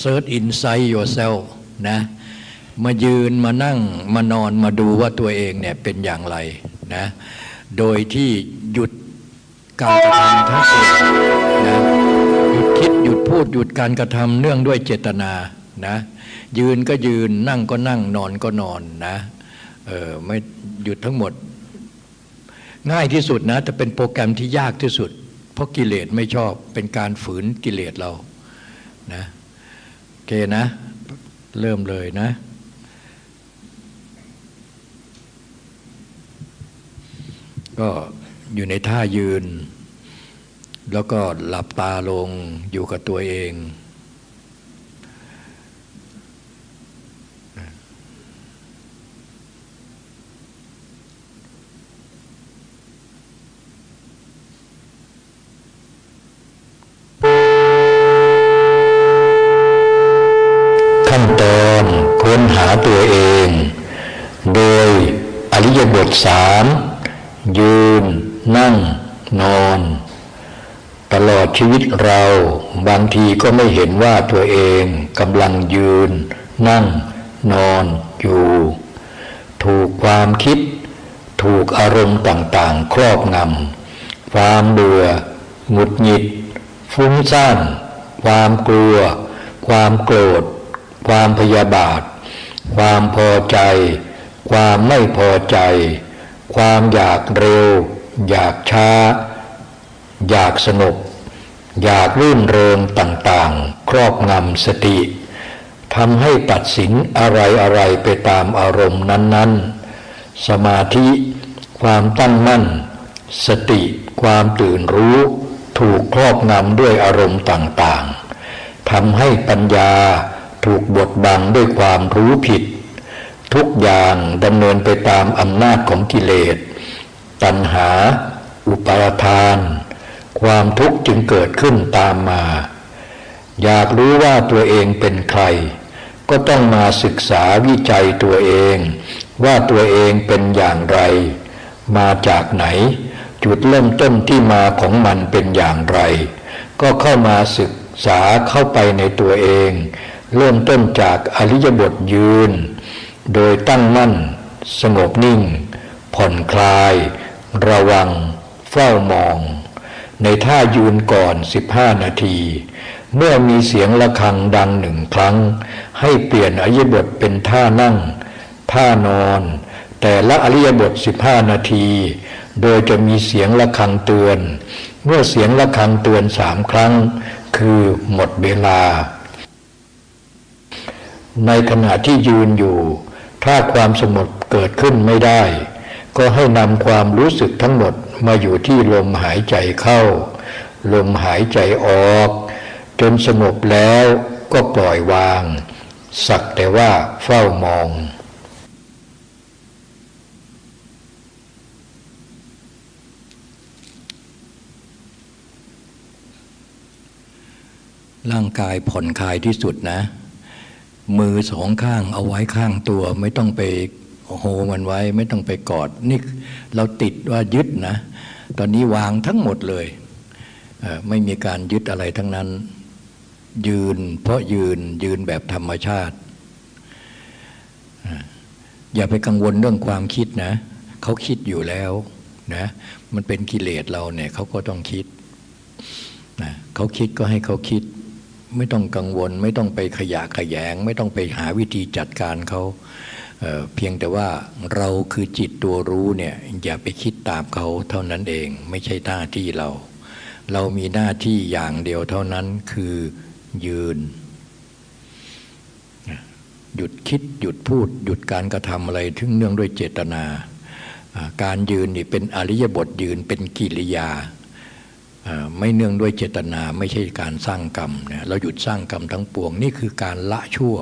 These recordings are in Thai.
search inside yourself นะมายืนมานั่งมานอนมาดูว่าตัวเองเนี่ยเป็นอย่างไรนะโดยที่หยุดการกระทำทั้งสิ้นนะหยุดคิดหยุดพูดหยุดการกระทำเนื่องด้วยเจตนานะยืนก็ยืนนั่งก็นั่งนอนก็นอนนะเออไม่หยุดทั้งหมด ง่ายที่สุดนะแต่เป็นโปรแกรมที่ยากที่สุด เพราะกิเลสไม่ชอบเป็นการฝืนกิเลสเรานะ เคนะ เริ่มเลยนะ ก็อยู่ในท่ายืน แล้วก็หลับตาลงอยู่กับตัวเอง บทสามยืน นั่ง นอน ตลอดชีวิตเรา บางทีก็ไม่เห็นว่าตัวเองกำลังยืน นั่ง นอนอยู่ ถูกความคิด ถูกอารมณ์ต่างๆ ครอบงำความเบื่อหงุดหงิด ฟุ้งซ่านความกลัว ความโกรธ ความพยาบาท ความพอใจ ความไม่พอใจ ความอยากเร็ว อยากช้า อยากสงบอยากรื่นเริงต่างๆ ครอบงำสติทำให้ตัดสินอะไรๆไปตามอารมณ์นั้น ๆ สมาธิ ความตั้งมั่น สติ ความตื่นรู้ ถูกครอบงำด้วยอารมณ์ต่างๆทำให้ปัญญาถูกบดบังด้วยความรู้ผิด ทุกอย่างดำเนินไปตามอำนาจของกิเลส ตัณหา อุปาทาน ความทุกข์จึงเกิดขึ้นตามมา อยากรู้ว่าตัวเองเป็นใคร ก็ต้องมาศึกษาวิจัยตัวเอง ว่าตัวเองเป็นอย่างไร มาจากไหน จุดเริ่มต้นที่มาของมันเป็นอย่างไร ก็เข้ามาศึกษาเข้าไปในตัวเอง เริ่มต้นจากอริยบทยืน โดยตั้งมั่น สงบนิ่ง ผ่อนคลาย ระวัง เฝ้ามอง ในท่ายืนก่อน 15 นาที เมื่อมีเสียงะระฆังดังหนึ่งครั้ง ให้เปลี่ยนอริยบทเป็นท่านั่ง ท่านอน แต่ละอริยบท 15 นาที โดยจะมีเสียงะระฆังเตือน เมื่อเสียงะระฆังเตือนสามครั้ง คือหมดเวลาในขณะที่ยืนอยู่ ถ้าความสงบเกิดขึ้นไม่ได้ ก็ให้นำความรู้สึกทั้งหมดมาอยู่ที่ลมหายใจเข้า ลมหายใจออก จนสงบแล้วก็ปล่อยวาง สักแต่ว่าเฝ้ามองร่างกายผ่อนคลายที่สุดนะ มือสองข้างเอาไว้ข้างตัว ไม่ต้องไปโฮมันไว้ ไม่ต้องไปกอดนี่เราติดว่ายึดนะ ตอนนี้วางทั้งหมดเลย ไม่มีการยึดอะไรทั้งนั้น ยืน เพราะยืนยืนแบบธรรมชาติ อย่าไปกังวลเรื่องความคิดนะเขาคิดอยู่แล้วนะมันเป็นกิเลสเราเนี่ยเขาก็ต้องคิดนะเขาคิดก็ให้เขาคิด ไม่ต้องกังวล ไม่ต้องไปขยะขยง ไม่ต้องไปหาวิธีจัดการเขาเเพียงแต่ว่าเราคือจิตตัวรู้เนี่ยอย่าไปคิดตามเขาเท่านั้นเอง ไม่ใช่หน้าที่เรา เรามีหน้าที่อย่างเดียวเท่านั้นคือยืน หยุดคิดหยุดพูด หยุดการกระทำอะไรทึงเนื่องด้วยเจตนา การยืนนี่เป็นอริยบทยืนเป็นกิริยา ไม่เนื่องด้วยเจตนาไม่ใช่การสร้างกรรมเนี่ยเราหยุดสร้างกรรมทั้งปวง นี่คือการละชั่ว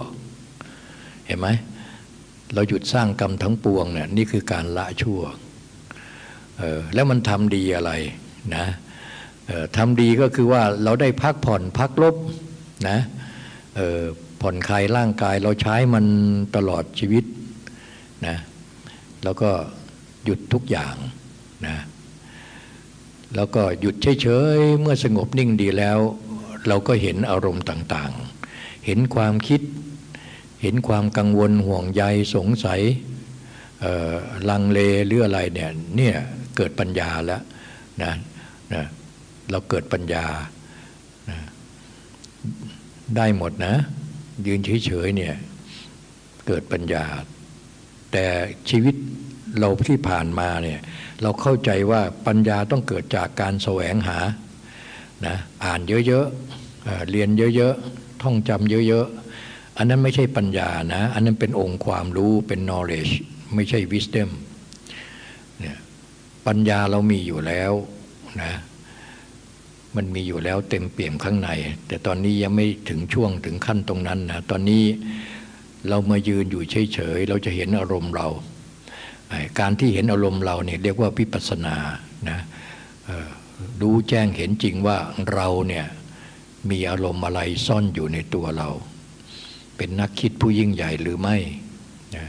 เห็นไหมเราหยุดสร้างกรรมทั้งปวงเนี่ยนี่คือการละชั่วแล้วมันทำดีอะไรนะทำดีก็คือว่าเราได้พักผ่อนพักลบนะผ่อนคลายร่างกายเราใช้มันตลอดชีวิตนะแล้วก็หยุดทุกอย่างนะ แล้วก็หยุดเฉยๆเมื่อสงบนิ่งดีแล้ว เราก็เห็นอารมณ์ต่างๆ เห็นความคิด เห็นความกังวลห่วงใยสงสัยลังเลหรืออะไรเนี่ยเนี่ยเกิดปัญญาแล้วนะนะเราเกิดปัญญานะได้หมดนะ ยืนเฉยๆเนี่ยเกิดปัญญา แต่ชีวิตเราที่ผ่านมาเนี่ย เราเข้าใจว่าปัญญาต้องเกิดจากการแสวงหานะอ่านเยอะๆเรียนเยอะๆ ท่องจำเยอะๆ อันนั้นไม่ใช่ปัญญานะ อันนั้นเป็นองค์ความรู้เป็น knowledge ไม่ใช่ wisdom เนี่ยปัญญาเรามีอยู่แล้วนะมันมีอยู่แล้วเต็มเปี่ยมข้างใน แต่ตอนนี้ยังไม่ถึงช่วงถึงขั้นตรงนั้นนะตอนนี้เรามายืนอยู่เฉยๆ เราจะเห็นอารมณ์เรา การที่เห็นอารมณ์เราเนี่ยเรียกว่าวิปัสสนานะรู้แจ้งเห็นจริงว่าเราเนี่ยมีอารมณ์อะไรซ่อนอยู่ในตัวเรา เป็นนักคิดผู้ยิ่งใหญ่หรือไม่นะ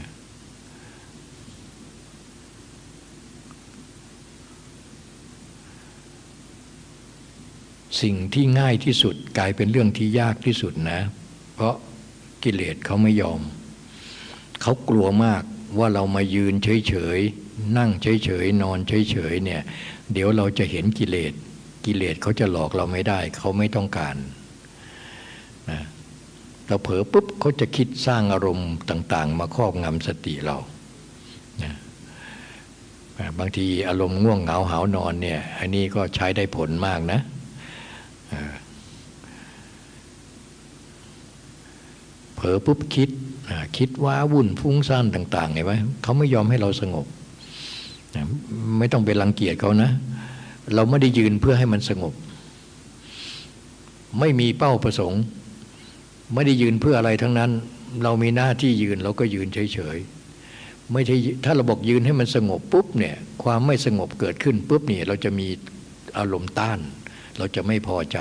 สิ่งที่ง่ายที่สุดกลายเป็นเรื่องที่ยากที่สุดนะ เพราะกิเลสเขาไม่ยอม เขากลัวมาก ว่าเรามายืนเฉยๆนั่งเฉยๆนอนเฉยๆเนี่ยเดี๋ยวเราจะเห็นกิเลสกิเลสเขาจะหลอกเราไม่ได้เขาไม่ต้องการนะเราเผลอปุ๊บเขาจะคิดสร้างอารมณ์ต่าง ๆ มาครอบงำสติเรานะบางทีอารมณ์ง่วงเหงาหานอนเนี่ยอันนี้ก็ใช้ได้ผลมากนะเผลอปุ๊บคิด คิดว่าวุ่นฟุ้งซ่านต่างๆเห็นไหมเขาไม่ยอมให้เราสงบ ไม่ต้องไปรังเกียจเขานะ เราไม่ได้ยืนเพื่อให้มันสงบ ไม่มีเป้าประสงค์ ไม่ได้ยืนเพื่ออะไรทั้งนั้น เรามีหน้าที่ยืนเราก็ยืนเฉยๆไม่ใช่ถ้าเราบอกยืนให้มันสงบปุ๊บเนี่ยความไม่สงบเกิดขึ้นปุ๊บเนี่ยเราจะมีอารมณ์ต้าน เราจะไม่พอใจ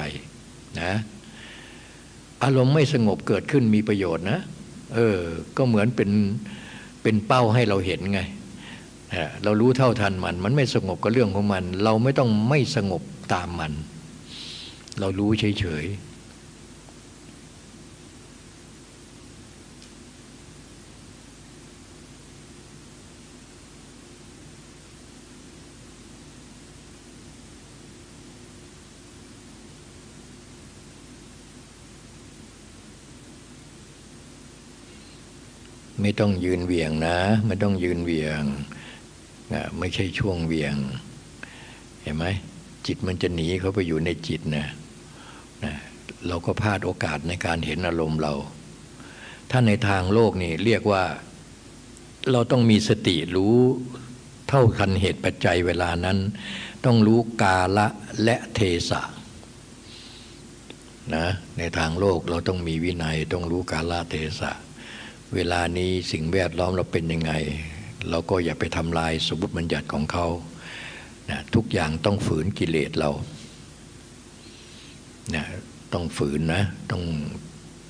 นะอารมณ์ไม่สงบเกิดขึ้นมีประโยชน์นะ เออ ก็เหมือนเป็นเป็นเป้าให้เราเห็นไงเรารู้เท่าทันมัน มันไม่สงบก็เรื่องของมัน เราไม่ต้องไม่สงบตามมัน เรารู้เฉยๆ ไม่ต้องยืนเวียงนะ ไม่ต้องยืนเวียงนะไม่ใช่ช่วงเวียง เห็นไหมจิตมันจะหนีเขาไปอยู่ในจิตนะนะเราก็พลาดโอกาสในการเห็นอารมณ์เรา ถ้าในทางโลกนี่เรียกว่าเราต้องมีสติรู้เท่าทันเหตุปัจจัยเวลานั้น ต้องรู้กาละและเทศะนะในทางโลกเราต้องมีวินัยต้องรู้กาละเทศะ เวลานี้สิ่งแวดล้อมเราเป็นยังไง เราก็อย่าไปทำลายสมมติบัญญัติของเขานะทุกอย่างต้องฝืนกิเลสเรานะต้องฝืนนะต้อง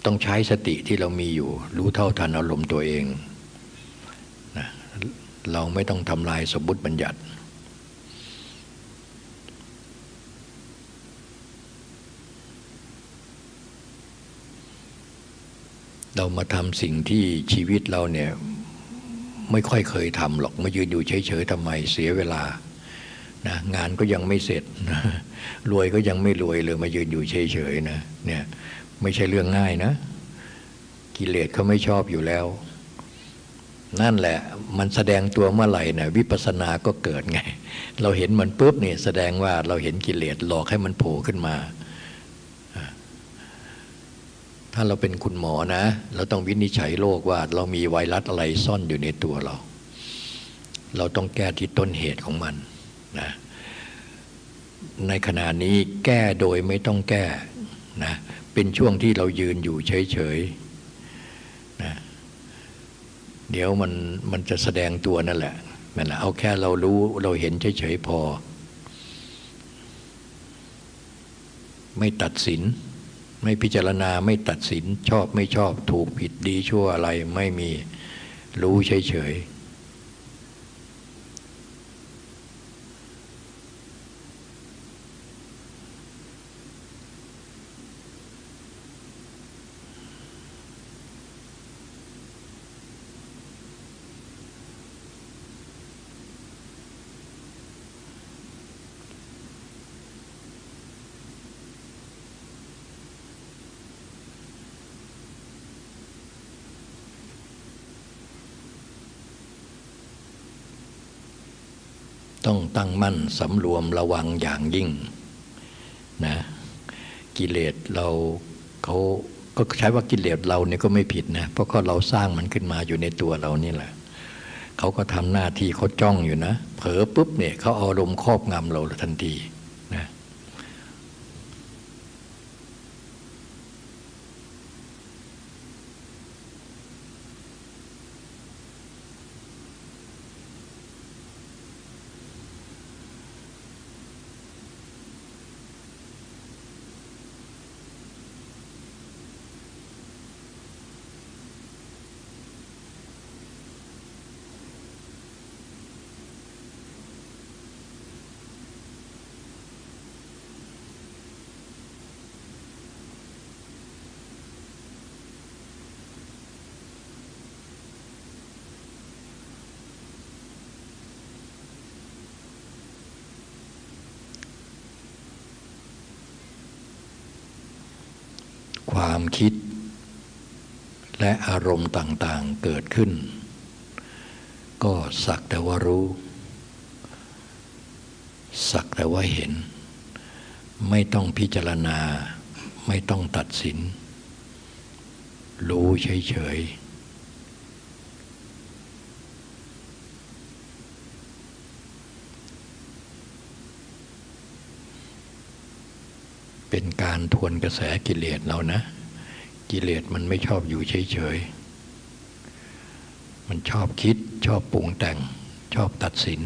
ต้องใช้สติที่เรามีอยู่ รู้เท่าทันอารมณ์ตัวเองนะเราไม่ต้องทำลายสมมติบัญญัติ เรามาทำสิ่งที่ชีวิตเราเนี่ยไม่ค่อยเคยทำหรอกมายืนอยู่เฉยๆทำไมเสียเวลานะงานก็ยังไม่เสร็จนะรวยก็ยังไม่รวยเลยมายืนอยู่เฉยๆนะเนี่ยไม่ใช่เรื่องง่ายนะ กิเลสเขาไม่ชอบอยู่แล้ว นั่นแหละมันแสดงตัวเมื่อไหร่นะวิปัสสนาก็เกิดไง เราเห็นมันปุ๊บเนี่ยแสดงว่าเราเห็นกิเลสหลอกให้มันโผล่ขึ้นมา ถ้าเราเป็นคุณหมอนะ เราต้องวินิจฉัยโรคว่าเรามีไวรัสอะไรซ่อนอยู่ในตัวเรา เราต้องแก้ที่ต้นเหตุของมันนะในขณะนี้แก้โดยไม่ต้องแก้นะเป็นช่วงที่เรายืนอยู่เฉยๆนะเดี๋ยวมันมันจะแสดงตัวนั่นแหละนั่นแหละเอาแค่เรารู้เราเห็นเฉยๆพอ ไม่ตัดสิน ไม่พิจารณาไม่ตัดสินชอบไม่ชอบถูกผิดดีชั่วอะไรไม่มีรู้เฉย ต้องตั้งมั่นสำรวมระวังอย่างยิ่งนะกิเลสเราเขาก็ใช้ว่ากิเลสเราเนี่ยก็ไม่ผิดนะเพราะก็เราสร้างมันขึ้นมาอยู่ในตัวเรานี่แหละเขาก็ทำหน้าที่เขาจ้องอยู่นะ เผลอปุ๊บเนี่ยเขาเอาลมครอบงำเราทันทีนะความคิด และอารมณ์ต่างๆเกิดขึ้น ก็สักแต่ว่ารู้ สักแต่ว่าเห็น ไม่ต้องพิจารณา ไม่ต้องตัดสิน รู้เฉยๆเป็นการทวนกระแสกิเลสเรานะ กิเลสมันไม่ชอบอยู่เฉยๆ มันชอบคิดชอบปรุงแต่งชอบตัดสิน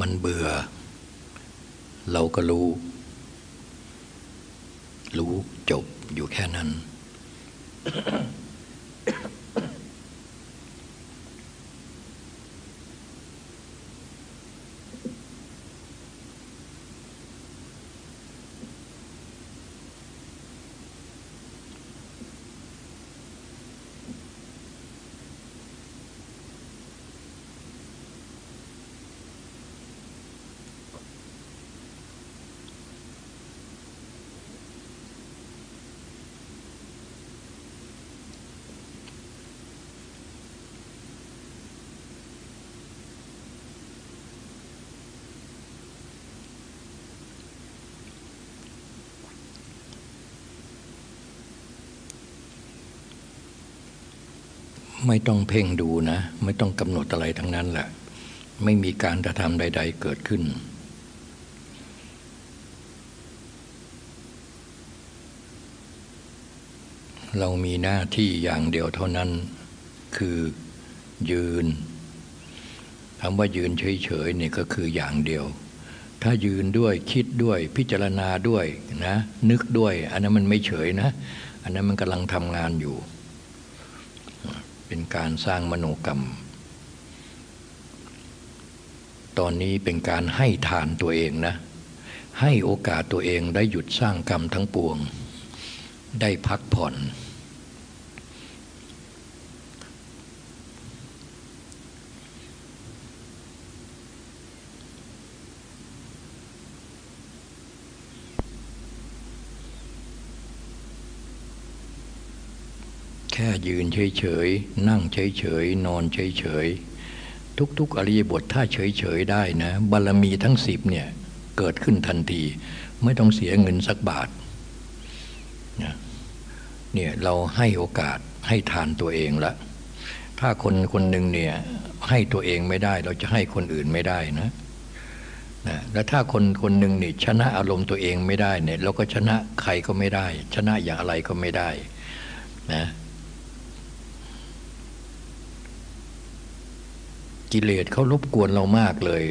มันเบื่อ เรา ก็รู้ รู้จบอยู่แค่นั้น ไม่ต้องเพ่งดูนะ ไม่ต้องกำหนดอะไรทั้งนั้นแหละ ไม่มีการกระทำใด ๆ เกิดขึ้น เรามีหน้าที่อย่างเดียวเท่านั้น คือยืนคำว่ายืนเฉยๆนี่ก็คืออย่างเดียว ถ้ายืนด้วยคิดด้วยพิจารณาด้วยนะ นึกด้วย อันนั้นมันไม่เฉยนะ อันนั้นมันกำลังทำงานอยู่ เป็นการสร้างมโนกรรม ตอนนี้เป็นการให้ทานตัวเองนะ ให้โอกาสตัวเองได้หยุดสร้างกรรมทั้งปวง ได้พักผ่อน แค่ยืนเฉยๆ นั่งเฉยๆ นอนเฉยๆ ทุกๆ อริยบทถ้าเฉยๆ ได้นะ บารมีทั้งสิบเนี่ย เกิดขึ้นทันที ไม่ต้องเสียเงินสักบาทเนี่ยเราให้โอกาสให้ทานตัวเองละ ถ้าคนคนหนึ่งเนี่ยให้ตัวเองไม่ได้เราจะให้คนอื่นไม่ได้นะนะแล้วถ้าคนคนหนึ่งนี่ชนะอารมณ์ตัวเองไม่ได้เนี่ยเราก็ชนะใครก็ไม่ได้ ชนะอย่างอะไรก็ไม่ได้นะ กิเลสเขารบกวนเรามากเลย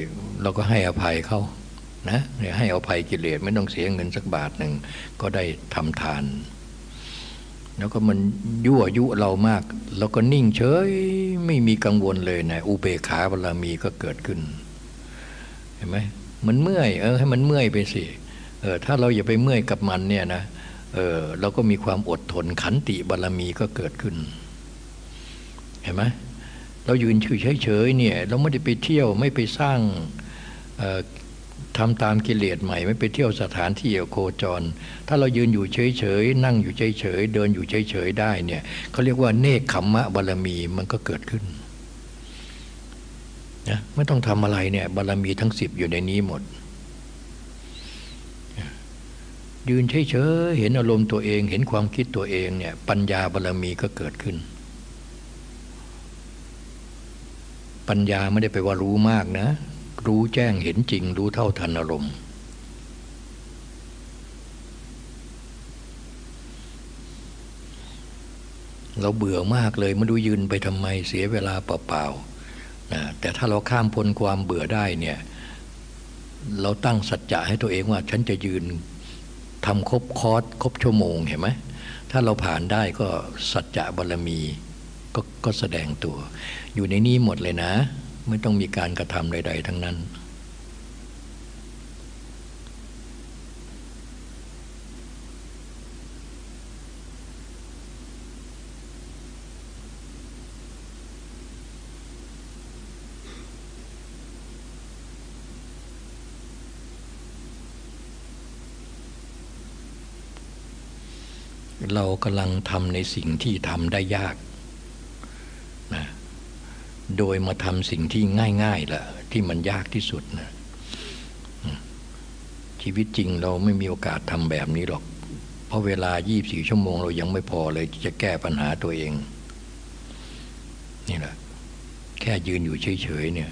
เราก็ให้อภัยเขานะให้อภัยกิเลสไม่ต้องเสียเงินสักบาทหนึ่งก็ได้ทำทาน แล้วก็มันยั่วยุเรามากแล้วก็นิ่งเฉยไม่มีกังวลเลยนะอุเบกขาบารมีก็เกิดขึ้นเห็นไหมมันเมื่อยเออให้มันเมื่อยไปสิเออถ้าเราอย่าไปเมื่อยกับมันเนี่ยนะเออเราก็มีความอดทนขันติบารมีก็เกิดขึ้น เห็นไหม เรายืนเฉยๆเนี่ยเราไม่ได้ไปเที่ยวไม่ไปสร้างทำตามกิเลสใหม่ ไม่ไปเที่ยวสถานที่โคจร ถ้าเรายืนอยู่เฉยๆนั่งอยู่เฉยๆเดินอยู่เฉยๆได้เนี่ยเขาเรียกว่าเนคขมมะบารมีมันก็เกิดขึ้นนะไม่ต้องทำอะไรเนี่ยบารมีทั้งสิบอยู่ในนี้หมด ยืนเฉยๆเห็นอารมณ์ตัวเอง เห็นความคิดตัวเองเนี่ยปัญญาบารมีก็เกิดขึ้น ปัญญาไม่ได้ไปว่ารู้มากนะ รู้แจ้งเห็นจริง รู้เท่าทันอารมณ์เราเบื่อมากเลยมาดูยืนไปทำไมเสียเวลาเปล่าๆนะแต่ถ้าเราข้ามพ้นความเบื่อได้เนี่ยเราตั้งสัจจะให้ตัวเองว่า ฉันจะยืนทำครบคอร์สครบชั่วโมงเห็นไหมถ้าเราผ่านได้ก็สัจจะบารรมี กก็แสดงตัว อยู่ในนี้หมดเลยนะ ไม่ต้องมีการกระทำใด ๆ ทั้งนั้น เรากำลังทำในสิ่งที่ทำได้ยาก โดยมาทำสิ่งที่ง่ายๆละที่มันยากที่สุดนะชีวิตจริงเราไม่มีโอกาสทำแบบนี้หรอก เพราะเวลา 24 ชั่วโมงเรายังไม่พอเลยจะแก้ปัญหาตัวเอง นี่แหละ แค่ยืนอยู่เฉยๆเนี่ย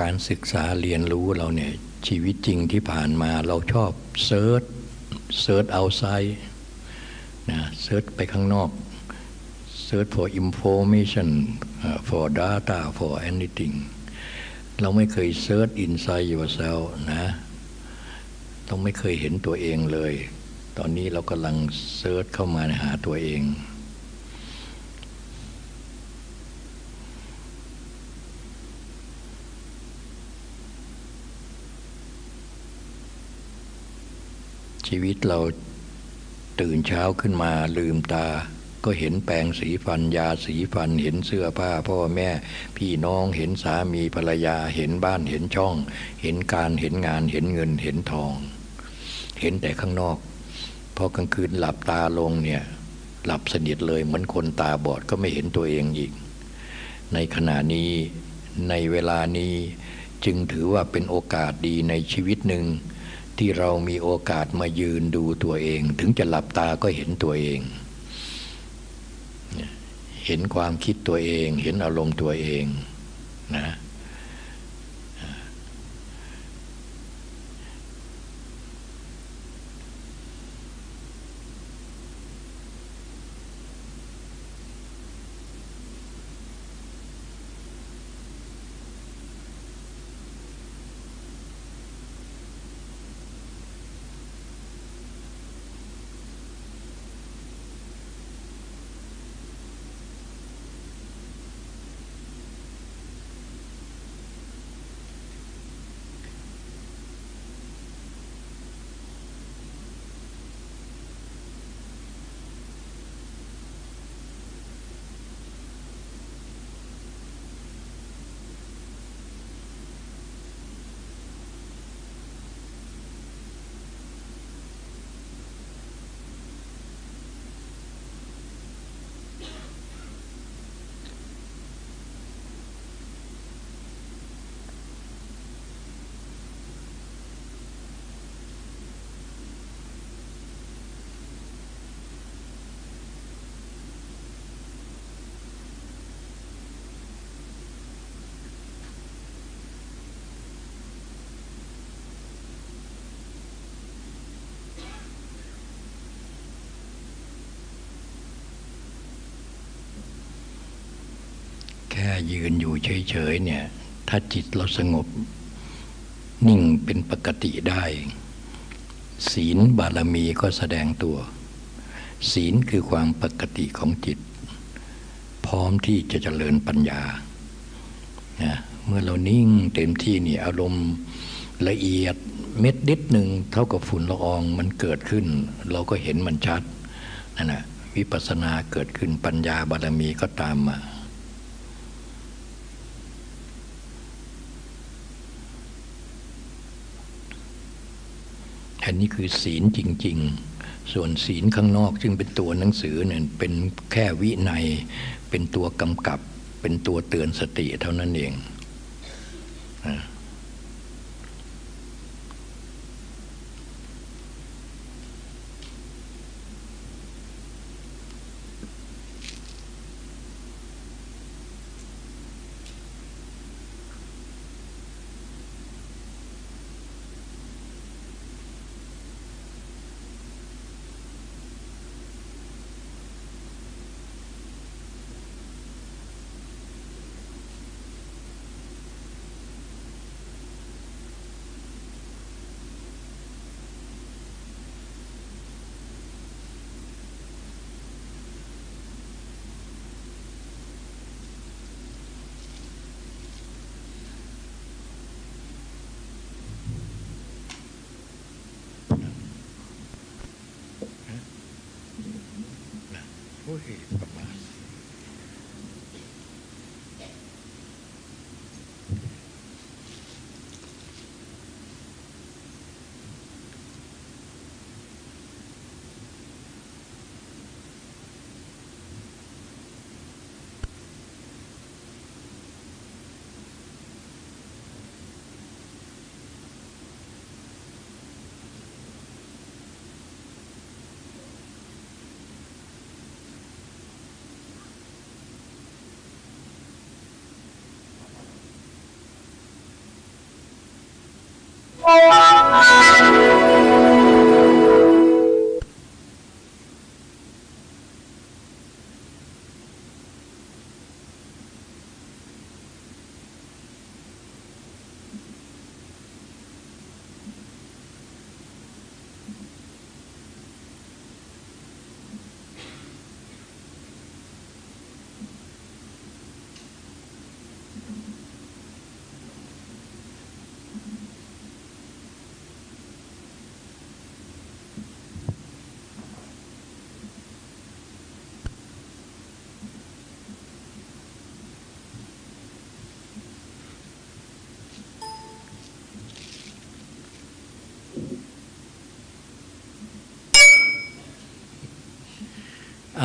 การศึกษาเรียนรู้เราเนี่ยชีวิตจริงที่ผ่านมาเราชอบเซิร์ชเซิร์ชเอาไซด์นะเซิร์ชไปข้างนอกเซิร์ช for information for data for anything เราไม่เคย search inside yourself นะเราไม่เคยเห็นตัวเองเลย ตอนนี้เรากำลัง search เข้ามาหาตัวเอง ชีวิตเราตื่นเช้าขึ้นมาลืมตา ก็เห็นแปรงสีฟันยาสีฟันเห็นเสื้อผ้าพ่อแม่ พี่น้องเห็นสามีภรรยาเห็นบ้านเห็นช่อง เห็นการเห็นงานเห็นเงินเห็นทอง เห็นแต่ข้างนอกพอกลางคืนหลับตาลงเนี่ยหลับสนิทเลยเหมือนคนตาบอดก็ไม่เห็นตัวเองอีก ในขณะนี้ในเวลานี้จึงถือว่าเป็นโอกาสดีในชีวิตหนึ่ง ที่เรามีโอกาสมายืนดูตัวเอง ถึงจะหลับตาก็เห็นตัวเอง เห็นความคิดตัวเอง เห็นอารมณ์ตัวเองนะ แค่ยืนอยู่เฉยๆเนี่ย ถ้าจิตเราสงบ นิ่งเป็นปกติได้ ศีลบารมีก็แสดงตัว ศีลคือความปกติของจิต พร้อมที่จะเจริญปัญญานะเมื่อเรานิ่งเต็มที่นี่อารมณ์ละเอียดเม็ดนิดหนึ่งเท่ากับฝุ่นละอองมันเกิดขึ้น เราก็เห็นมันชัดนั่นแหะวิปัสสนาเกิดขึ้นปัญญาบารมีก็ตามมา อันนี้คือศีลจริง ๆ ส่วนศีลข้างนอกจึงเป็นตัวหนังสือเนี่ยเป็นแค่วินัย เป็นตัวกำกับ เป็นตัวเตือนสติเท่านั้นเองนะ อ้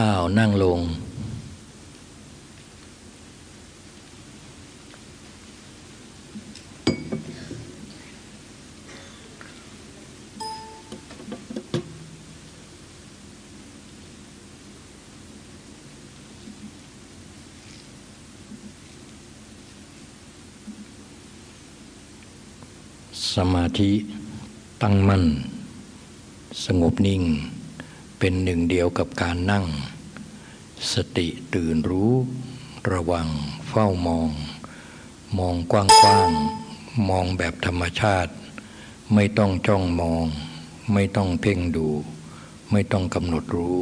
าว นั่งลง สมาธิตั้งมั่น สงบนิ่งเป็นหนึ่งเดียวกับการนั่ง สติตื่นรู้ ระวังเฝ้ามอง มองกว้างๆ มองแบบธรรมชาติ ไม่ต้องจ้องมอง ไม่ต้องเพ่งดู ไม่ต้องกำหนดรู้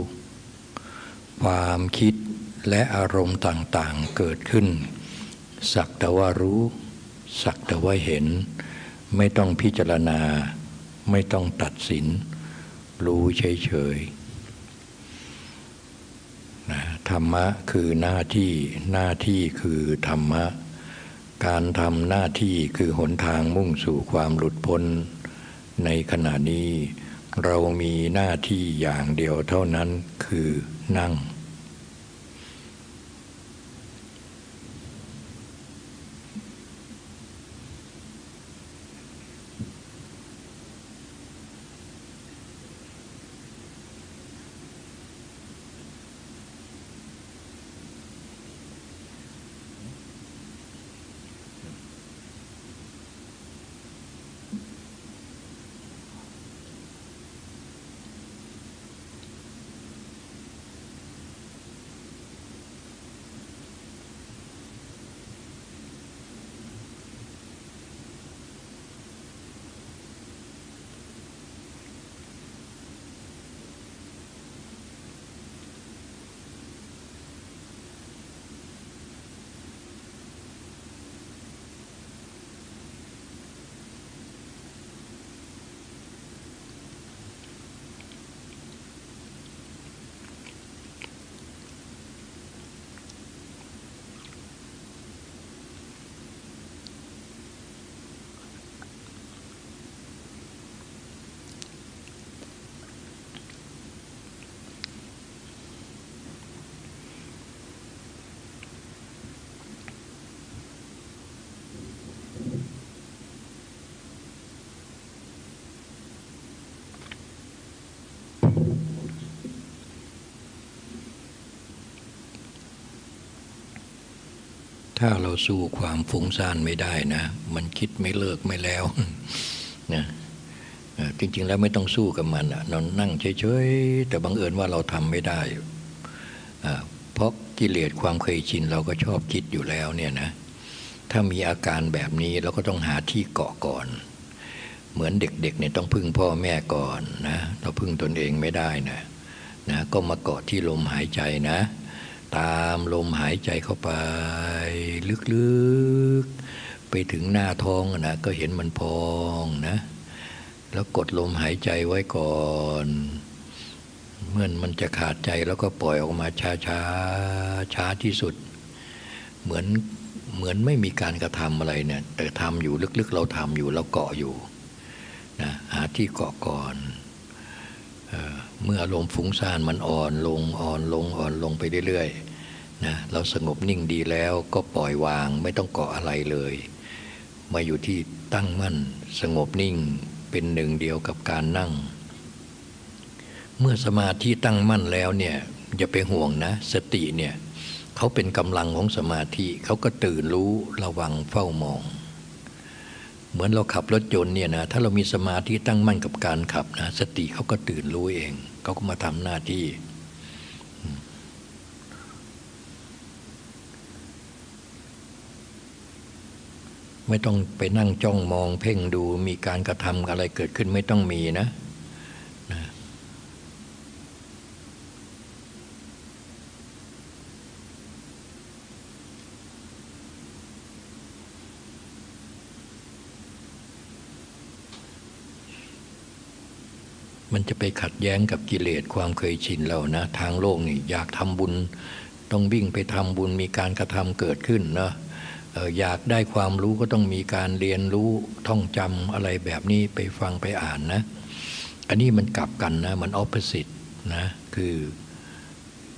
ความคิดและอารมณ์ต่างๆเกิดขึ้น สักแต่ว่ารู้ สักแต่ว่าเห็น ไม่ต้องพิจารณา ไม่ต้องตัดสิน รู้เฉยๆ ธรรมะคือหน้าที่ หน้าที่คือธรรมะ การทำหน้าที่คือหนทางมุ่งสู่ความหลุดพ้น ในขณะนี้ เรามีหน้าที่อย่างเดียวเท่านั้นคือนั่ง ถ้าเราสู้ความฟุ้งซ่านไม่ได้นะ มันคิดไม่เลิกไม่แล้วนะจริง ๆ แล้วไม่ต้องสู้กับมันนอนนั่งเฉยๆแต่บังเอิญว่าเราทำไม่ได้เพราะกิเลสความเคยชินเราก็ชอบคิดอยู่แล้วเนี่ยนะถ้ามีอาการแบบนี้เราก็ต้องหาที่เกาะก่อน เหมือนเด็กๆเนี่ยต้องพึ่งพ่อแม่ก่อนนะเราพึ่งตนเองไม่ได้นะนะก็มาเกาะที่ลมหายใจนะ ตามลมหายใจเข้าไป ลึกๆ ไปถึงหน้าท้องนะก็เห็นมันพองนะ แล้วกดลมหายใจไว้ก่อน เมื่อมันจะขาดใจแล้วก็ปล่อยออกมาช้าช้าช้าที่สุด เหมือนเหมือนไม่มีการกระทำอะไรเนี่ยแต่ทำอยู่ลึกๆ เราทำอยู่เราเกาะอยู่นะหาที่เกาะก่อนเอ เมื่ออารมณ์ฟุ้งซ่านมันอ่อนลงอ่อนลงอ่อนลงไปเรื่อยๆนะเราสงบนิ่งดีแล้วก็ปล่อยวางไม่ต้องเกาะอะไรเลย มาอยู่ที่ตั้งมั่นสงบนิ่งเป็นหนึ่งเดียวกับการนั่ง เมื่อสมาธิตั้งมั่นแล้วเนี่ยอย่าไปห่วงนะ สติเนี่ยเขาเป็นกำลังของสมาธิเขาก็ตื่นรู้ระวังเฝ้ามอง เหมือนเราขับรถยนต์เนี่ยนะถ้าเรามีสมาธิตั้งมั่นกับการขับนะสติเขาก็ตื่นรู้เองเขาก็มาทำหน้าที่ ไม่ต้องไปนั่งจ้องมองเพ่งดูมีการกระทำอะไรเกิดขึ้นไม่ต้องมีนะ มันจะไปขัดแย้งกับกิเลสความเคยชินเรานะ ทางโลกนี่อยากทำบุญ ต้องวิ่งไปทำบุญมีการกระทำเกิดขึ้นนะอยากได้ความรู้ก็ต้องมีการเรียนรู้ท่องจำอะไรแบบนี้ไปฟังไปอ่านนะ อันนี้มันกลับกันนะ มันออปเปสิตนะ คือ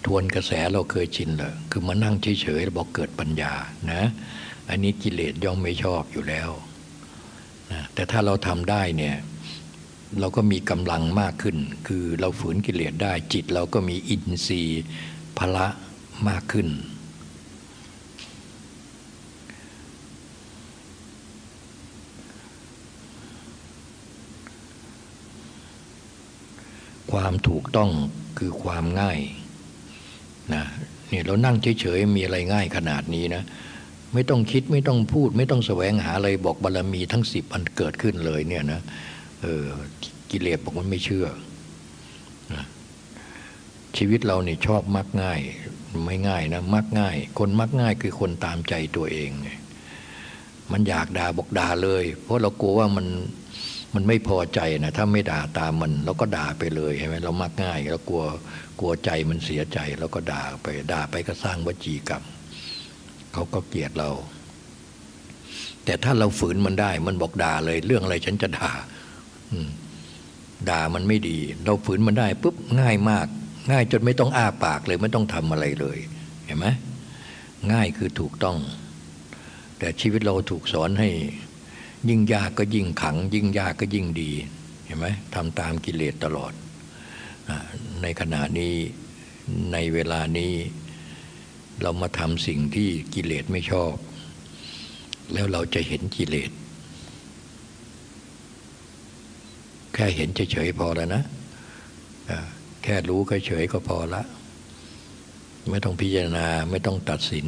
ทวนกระแสเราเคยชินเลยคือมานั่งเฉยๆบอกเกิดปัญญานะ อันนี้กิเลสย่อมไม่ชอบอยู่แล้วนะแต่ถ้าเราทำได้เนี่ย เราก็มีกำลังมากขึ้น คือเราฝืนกิเลสได้จิต เราก็มีอินทรีย์พละมากขึ้น ความถูกต้องคือความง่ายนะนี่เรานั่งเฉยๆมีอะไรง่ายขนาดนี้นะไม่ต้องคิดไม่ต้องพูด ไม่ต้องแสวงหาอะไรบอกบารรมีทั้งสิบมันเกิดขึ้นเลยเนี่ยนะ เออกิเลสบอกมันไม่เชื่อ ชีวิตเราเนี่ยชอบมักง่าย ไม่ง่ายนะมักง่าย คนมักง่ายคือคนตามใจตัวเองมันอยากด่าบอกด่าเลย เพราะเรากลัวว่ามันมันไม่พอใจนะถ้าไม่ด่าตามมันเราก็ด่าไปเลยใช่ไหมเรามักง่ายเรากลัวกลัวใจมันเสียใจเราก็ด่าไปด่าไปก็สร้างวจีกรรมเขาก็เกลียดเรา แต่ถ้าเราฝืนมันได้ มันบอกด่าเลย เรื่องอะไรฉันจะด่า ด่ามันไม่ดี เราฝืนมันได้ปุ๊บง่ายมาก ง่ายจนไม่ต้องอ้าปากเลยไม่ต้องทำอะไรเลย เห็นไหมง่ายคือถูกต้อง แต่ชีวิตเราถูกสอนให้ ยิ่งยากก็ยิ่งขัง ยิ่งยากก็ยิ่งดี เห็นไหมทำตามกิเลสตลอด ในขณะนี้ในเวลานี้เรามาทำสิ่งที่กิเลสไม่ชอบ แล้วเราจะเห็นกิเลส แค่เห็นเฉยๆพอแล้วนะแค่รู้ก็เฉยก็พอละ ไม่ต้องพิจารณาไม่ต้องตัดสิน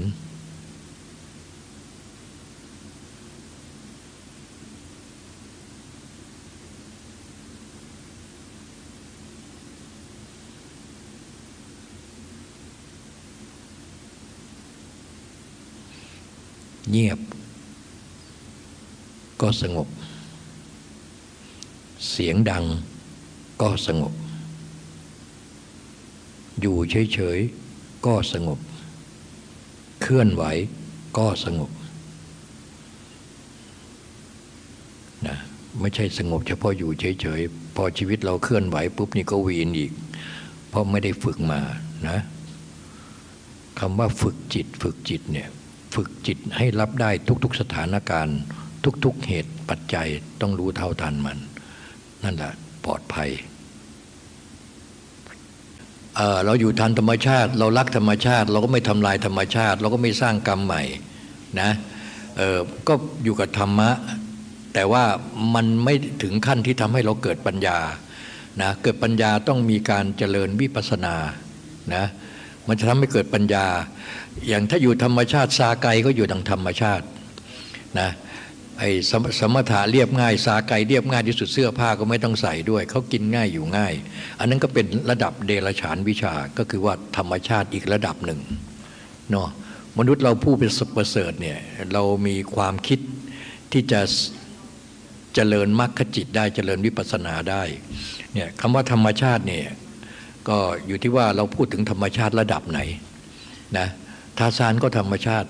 เงียบ ก็สงบ เสียงดังก็สงบ อยู่เฉยๆก็สงบ เคลื่อนไหวก็สงบนะไม่ใช่สงบเฉพาะอยู่เฉยๆ พอชีวิตเราเคลื่อนไหวปุ๊บนี่ก็วีนอีก เพราะไม่ได้ฝึกมานะคำว่าฝึกจิตฝึกจิตเนี่ยฝึกจิตให้รับได้ทุก ๆ สถานการณ์ ทุก ๆ เหตุปัจจัยต้องรู้เท่าทันมัน นั่นแหละปลอดภัยเเราอยู่ทันธรรมชาติ เรารักธรรมชาติ เราก็ไม่ทำลายธรรมชาติ เราก็ไม่สร้างกรรมใหม่นะเออก็อยู่กับธรรมะ แต่ว่ามันไม่ถึงขั้นที่ทำให้เราเกิดปัญญานะเกิดปัญญาต้องมีการเจริญวิปัสสนานะมันจะทำให้เกิดปัญญา อย่างถ้าอยู่ธรรมชาติซาไกก็อยู่ดังธรรมชาตินะ ไอ้สมสมถะเรียบง่ายซาไกเรียบง่ายที่สุดเสื้อผ้าก็ไม่ต้องใส่ด้วยเขากินง่ายอยู่ง่าย อันนั้นก็เป็นระดับเดรัจฉานวิชาก็คือว่าธรรมชาติอีกระดับหนึ่งเนาะมนุษย์เราผู้เป็นสเปเสริฐเนี่ยเรามีความคิดที่จะเจริญมรรคจิตได้เจริญวิปัสสนาได้เนี่ยคำว่าธรรมชาติเนี่ยก็อยู่ที่ว่าเราพูดถึงธรรมชาติระดับไหนนะทาซานก็ธรรมชาติ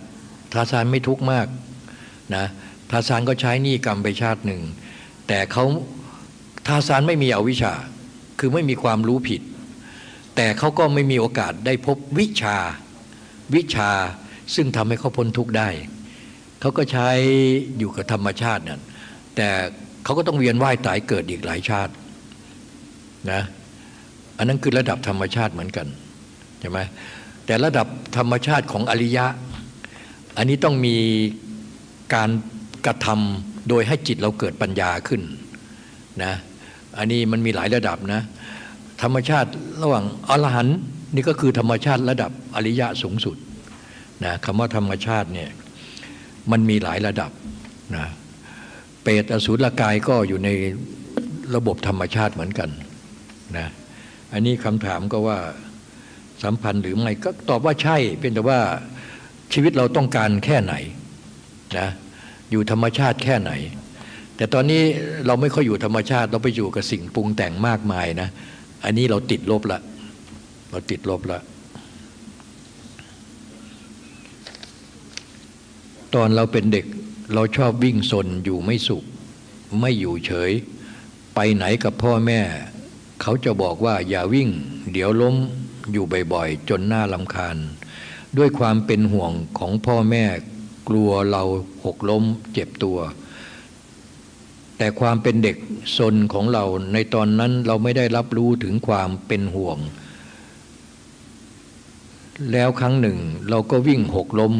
ทาซานไม่ทุกข์มากนะ ทาซานก็ใช้หนี้กรรมไปชาติหนึ่ง แต่เขาทาซานไม่มีอวิชชา คือไม่มีความรู้ผิด แต่เขาก็ไม่มีโอกาสได้พบวิชา วิชาซึ่งทำให้เขาพ้นทุกข์ได้ เขาก็ใช้อยู่กับธรรมชาตินั่นแต่เขาก็ต้องเวียนว่ายตายเกิดอีกหลายชาตินะอันนั้นคือระดับธรรมชาติเหมือนกันใช่ไหมแต่ระดับธรรมชาติของอริยะ อันนี้ต้องมีการ กระทำโดยให้จิตเราเกิดปัญญาขึ้นนะอันนี้มันมีหลายระดับนะ ธรรมชาติระหว่างอรหันต์นี่ก็คือธรรมชาติระดับอริยะสูงสุดนะคำว่าธรรมชาติเนี่ยมันมีหลายระดับนะเปรตอสุรกายก็อยู่ในระบบธรรมชาติเหมือนกันนะอันนี้คำถามก็ว่าสัมพันธ์หรือไม่ก็ตอบว่าใช่เป็นแต่ว่าชีวิตเราต้องการแค่ไหนนะ อยู่ธรรมชาติแค่ไหน แต่ตอนนี้เราไม่ค่อยอยู่ธรรมชาติเราไปอยู่กับสิ่งปรุงแต่งมากมายนะ อันนี้เราติดลบละ เราติดลบละ ตอนเราเป็นเด็กเราชอบวิ่งซนอยู่ไม่สุข ไม่อยู่เฉย ไปไหนกับพ่อแม่ เขาจะบอกว่าอย่าวิ่ง เดี๋ยวล้มอยู่บ่อยๆ จนหน้าลำคาญ ด้วยความเป็นห่วงของพ่อแม่ กลัวเราหกล้มเจ็บตัว แต่ความเป็นเด็กซนของเราในตอนนั้นเราไม่ได้รับรู้ถึงความเป็นห่วง แล้วครั้งหนึ่งเราก็วิ่งหกล้ม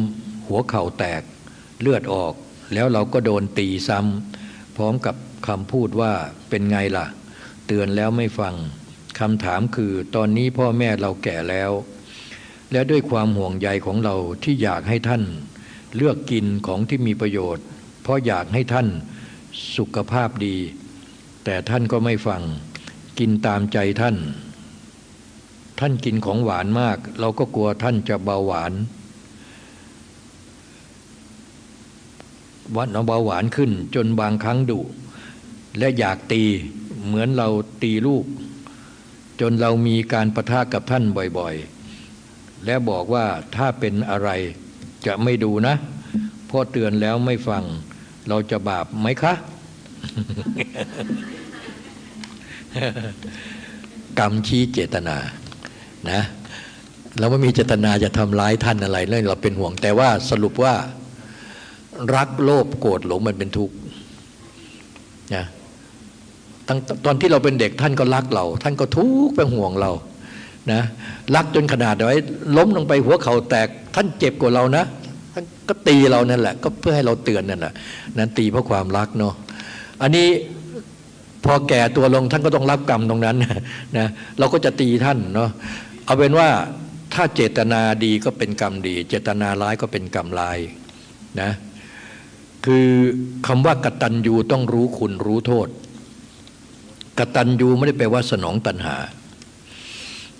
หัวเข่าแตกเลือดออก แล้วเราก็โดนตีซ้ำพร้อมกับคำพูดว่าเป็นไงล่ะ เตือนแล้วไม่ฟังคำถามคือตอนนี้พ่อแม่เราแก่แล้ว และด้วยความห่วงใยของเราที่อยากให้ท่าน เลือกกินของที่มีประโยชน์ เพราะอยากให้ท่านสุขภาพดี แต่ท่านก็ไม่ฟัง กินตามใจท่าน ท่านกินของหวานมาก เราก็กลัวท่านจะเบาหวาน วัดเบาหวานขึ้น จนบางครั้งดุและอยากตีเหมือนเราตีลูก จนเรามีการประทะกับท่านบ่อยๆ และบอกว่าถ้าเป็นอะไร จะไม่ดูนะพ่อเตือนแล้วไม่ฟัง เราจะบาปไหมคะ กรรมชี้เจตนานะเราไม่มีเจตนาจะทำร้ายท่านอะไรเลยเราเป็นห่วง แต่ว่าสรุปว่า รักโลภโกรธหลงมันเป็นทุกข์นะตอนที่เราเป็นเด็กท่านก็รักเรา ท่านก็ทุกข์เป็นห่วงเรา นะรักจนขนาดไว้ล้มลงไปหัวเข่าแตก ท่านเจ็บกว่าเรานะท่านก็ตีเรานั่นแหละ ก็เพื่อให้เราเตือนนั่นแหละนั้นตีเพราะความรักเนาะอันนี้พอแก่ตัวลงท่านก็ต้องรับกรรมตรงนั้นนะเราก็จะตีท่านเนาะเอาเป็นว่าถ้าเจตนาดีก็เป็นกรรมดี เจตนาร้ายก็เป็นกรรมร้ายนะคือคำว่ากตัญญูต้องรู้คุณรู้โทษ กตัญญูไม่ได้แปลว่าสนองตัณหา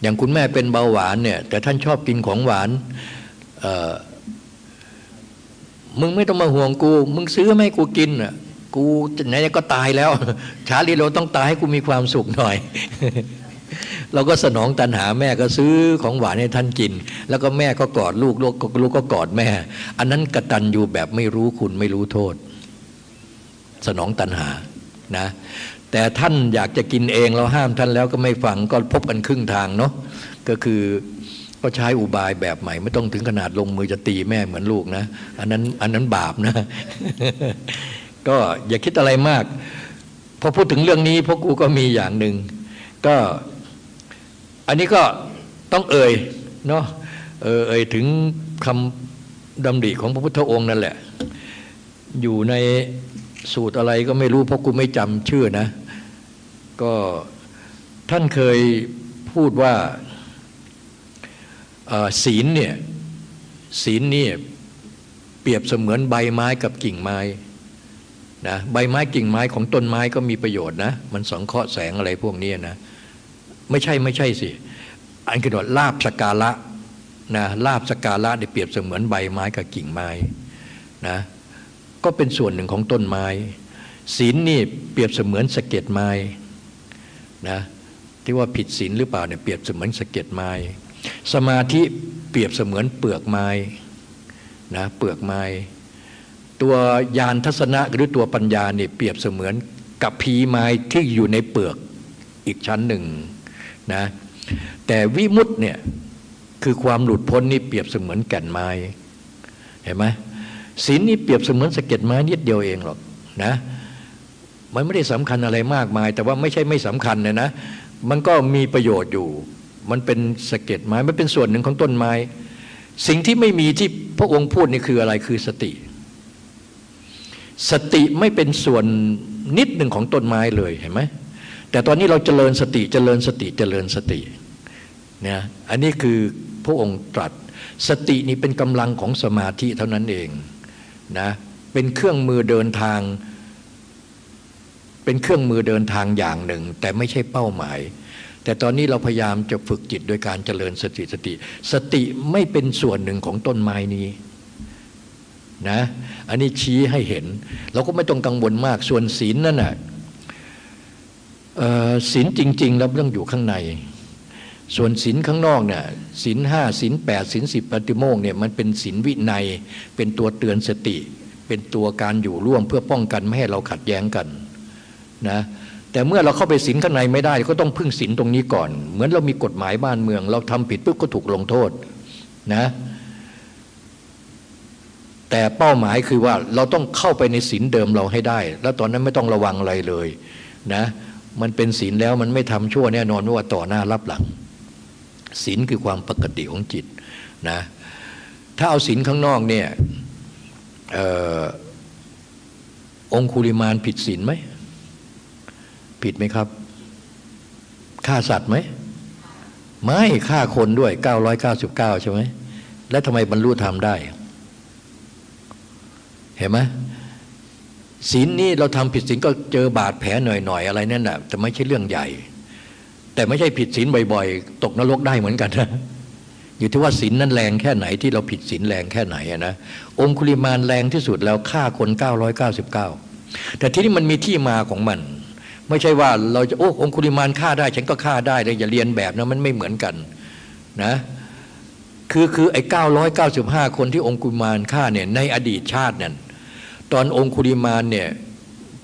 อย่างคุณแม่เป็นเบาหวานเนี่ย แต่ท่านชอบกินของหวานมึงไม่ต้องมาห่วงกู มึงซื้อไม่กูกินอะกูไหนก็ตายแล้ว ชาลีเราต้องตายให้กูมีความสุขหน่อย เราก็สนองตันหาแม่ก็ซื้อของหวานให้ท่านกิน แล้วก็แม่ก็กอดลูกลูกลูกก็กอดแม่ อันนั้นกระตันอยู่แบบไม่รู้คุณไม่รู้โทษ สนองตันหานะ แต่ท่านอยากจะกินเองเราห้ามท่านแล้วก็ไม่ฟังก็พบกันครึ่งทางเนาะก็คือก็ใช้อุบายแบบใหม่ ไม่ต้องถึงขนาดลงมือจะตีแม่เหมือนลูกนะ อันนั้นอันนั้นบาปนะ ก็อย่าคิดอะไรมาก พอพูดถึงเรื่องนี้พวกกูก็มีอย่างหนึ่งก็อันนี้ก็ต้องเอ่ยเนาะเออเอ่ยถึงคำดำริของพระพุทธองค์นั่นแหละ อยู่ในสูตรอะไรก็ไม่รู้เพราะกูไม่จำชื่อนะ ก็ท่านเคยพูดว่าศีลเนี่ยศีลนี่เปรียบเสมือนใบไม้กับกิ่งไม้นะใบไม้กิ่งไม้ของต้นไม้ก็มีประโยชน์นะมันสังเคราะห์แสงอะไรพวกนี้นะไม่ใช่ไม่ใช่สิอันคือว่าลาบสกาละนะลาบสกาละได้เปรียบเสมือนใบไม้กับกิ่งไม้นะก็เป็นส่วนหนึ่งของต้นไม้ศีลนี่เปรียบเสมือนสะเก็ดไม้ นะที่ว่าผิดศีลหรือเปล่าเนี่ยเปรียบเสมือนสะเก็ดไม้ สมาธิเปรียบเสมือนเปลือกไม้นะเปลือกไม้ ตัวยานทัศนะหรือตัวปัญญาเนี่ยเปรียบเสมือนกับพีไม้ที่อยู่ในเปลือกอีกชั้นหนึ่งนะแต่วิมุตต์เนี่ยคือความหลุดพ้นนี่เปรียบเสมือนแก่นไม้เห็นไหมศีลนี่เปรียบเสมือนสะเก็ดไม้นิดเดียวเองหรอกนะ มันไม่ได้สำคัญอะไรมากมาย แต่ว่าไม่ใช่ไม่สำคัญนะนะ มันก็มีประโยชน์อยู่ มันเป็นสะเก็ดไม้มันเป็นส่วนหนึ่งของต้นไม้ สิ่งที่ไม่มีที่พระองค์พูดนี่คืออะไรคือสติ สติไม่เป็นส่วนนิดหนึ่งของต้นไม้เลยเห็นไหมแต่ตอนนี้เราเจริญสติเจริญสติเจริญสติเนี่ยอันนี้คือพระองค์ตรัส สตินี้เป็นกำลังของสมาธิเท่านั้นเองนะเป็นเครื่องมือเดินทาง เป็นเครื่องมือเดินทางอย่างหนึ่ง แต่ไม่ใช่เป้าหมาย แต่ตอนนี้เราพยายามจะฝึกจิตโดยการเจริญสติสติ สติไม่เป็นส่วนหนึ่งของต้นไม้นี้นะอันนี้ชี้ให้เห็น เราก็ไม่ต้องกังวลมากส่วนศีลนั่นน่ะศีลจริง ๆ แล้วต้องอยู่ข้างใน ส่วนศีลข้างนอกเนี่ยศีลห้าศีลแปดศีลสิบปฏิโมกเนี่ยมันเป็นศีลวินัย เป็นตัวเตือนสติ เป็นตัวการอยู่ร่วมเพื่อป้องกันไม่ให้เราขัดแย้งกัน นะแต่เมื่อเราเข้าไปศีลข้างในไม่ได้ก็ต้องพึ่งศีลตรงนี้ก่อน เหมือนเรามีกฎหมายบ้านเมือง เราทำผิดปุ๊บก็ถูกลงโทษนะแต่เป้าหมายคือว่าเราต้องเข้าไปในศีลเดิมเราให้ได้ แล้วตอนนั้นไม่ต้องระวังอะไรเลยนะมันเป็นศีลแล้วมันไม่ทำชั่วแน่นอนไม่ว่าต่อหน้ารับหลังศีลคือความปกติของจิตนะถ้าเอาศีลข้างนอกเนี่ยออองคุลิมานผิดศีลไหม ผิดไหมครับฆ่าสัตว์ไหมไม่ฆ่าคนด้วย 999 ใช่ไหมแล้วทำไมบรรลุธรรมได้ เห็นไหมศีลนี่เราทำผิดศีลก็เจอบาดแผลหน่อยๆ อะไรนั่นแหะแต่ไม่ใช่เรื่องใหญ่ แต่ไม่ใช่ผิดศีลบ่อยๆ ตกนรกได้เหมือนกันนะอยู่ที่ว่าศีลนั้นแรงแค่ไหนที่เราผิดศีลแรงแค่ไหนนะองคุลิมาลแรงที่สุดแล้วฆ่าคน 999 แต่ที่นี้มันมีที่มาของมัน ไม่ใช่ว่าเราจะโอ้องคุลิมาลฆ่าได้ ฉันก็ฆ่าได้เลยอย่าเลียนแบบนะมันไม่เหมือนกันนะคือคือไอ้995 คนที่องคุลิมาลฆ่าเนี่ยในอดีตชาตินั่นตอนองคุลิมาลเนี่ย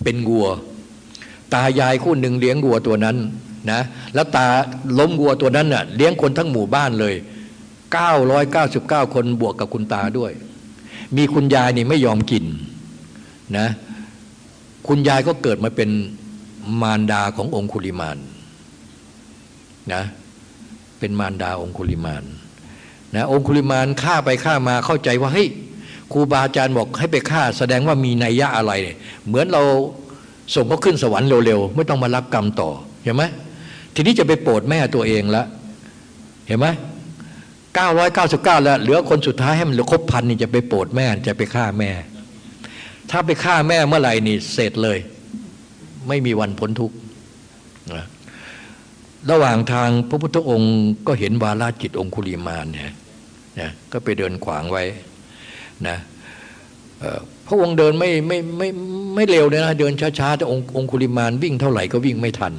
เป็นวัว ตายายคู่หนึ่งเลี้ยงวัวตัวนั้นนะแล้วตาล้มวัวตัวนั้นน่ะเลี้ยงคนทั้งหมู่บ้านเลย 999 คนบวกกับคุณตาด้วย มีคุณยายนี่ไม่ยอมกินนะคุณยายก็เกิดมาเป็น มารดาขององคุลิมานนะเป็นมารดาองคุลิมานนะองคุลิมานฆ่าไปฆ่ามาเข้าใจว่าเฮ้ยครูบาอาจารย์บอกให้ไปฆ่า แสดงว่ามีนัยยะอะไรเเหมือนเราส่งเขาขึ้นสวรรค์เร็วๆไม่ต้องมารับกรรมต่อเห็นไหมทีนี้จะไปโปรดแม่ตัวเองละเห็นไหมเก้าร้อยเก้าสิบเก้าแล้ว เหลือคนสุดท้ายให้มันเหลือครบพันนี่จะไปโปรดแม่จะไปฆ่าแม่ ถ้าไปฆ่าแม่เมื่อไหร่นี่เสร็จเลย ไม่มีวันพ้นทุกข์ระหว่างทางพระพุทธองค์ก็เห็นวาลาจิตองคุลีมานเนี่ยก็ไปเดินขวางไว้นะพระองค์เดินไม่ไม่ไม่ไม่เร็วเลยนะเดินช้าๆแต่องค์องคุลิมานวิ่งเท่าไหร่ก็วิ่งไม่ทัน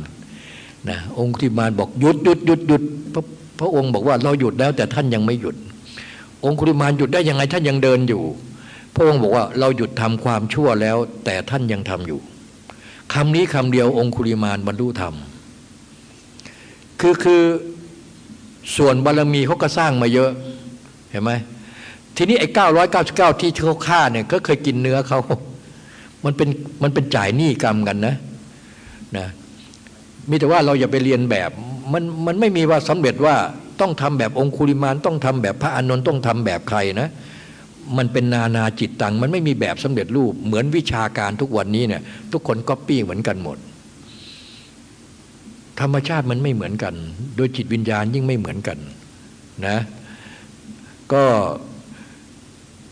นะองคุลิมานบอกหยุดหยุดหยุดหยุดพระพระองค์บอกว่าเราหยุดแล้วแต่ท่านยังไม่หยุด องคุลิมานหยุดได้ยังไงท่านยังเดินอยู่ พระองค์บอกว่าเราหยุดทำความชั่วแล้ว แต่ท่านยังทำอยู่ คำนี้คำเดียวองคุลิมานบรรลุธรรม คือคือส่วนบารมีเขาก็สร้างมาเยอะเห็นไหมทีนี้ไอ้เก้าร้อยเก้าสิบเก้าที่เขาฆ่าเนี่ยก็เคยกินเนื้อเขา มันเป็นมันเป็นจ่ายหนี้กรรมกันนะนะมีแต่ว่าเราอย่าไปเรียนแบบมันมันไม่มีว่าสำเร็จว่าต้องทำแบบองคุลิมานต้องทำแบบพระอานนท์ต้องทำแบบใครนะ มันเป็นนานาจิตตัง มันไม่มีแบบสำเร็จรูป เหมือนวิชาการทุกวันนี้เนี่ย ทุกคนก็ปี้เหมือนกันหมด ธรรมชาติมันไม่เหมือนกัน โดยจิตวิญญาณยิ่งไม่เหมือนกันนะ ก็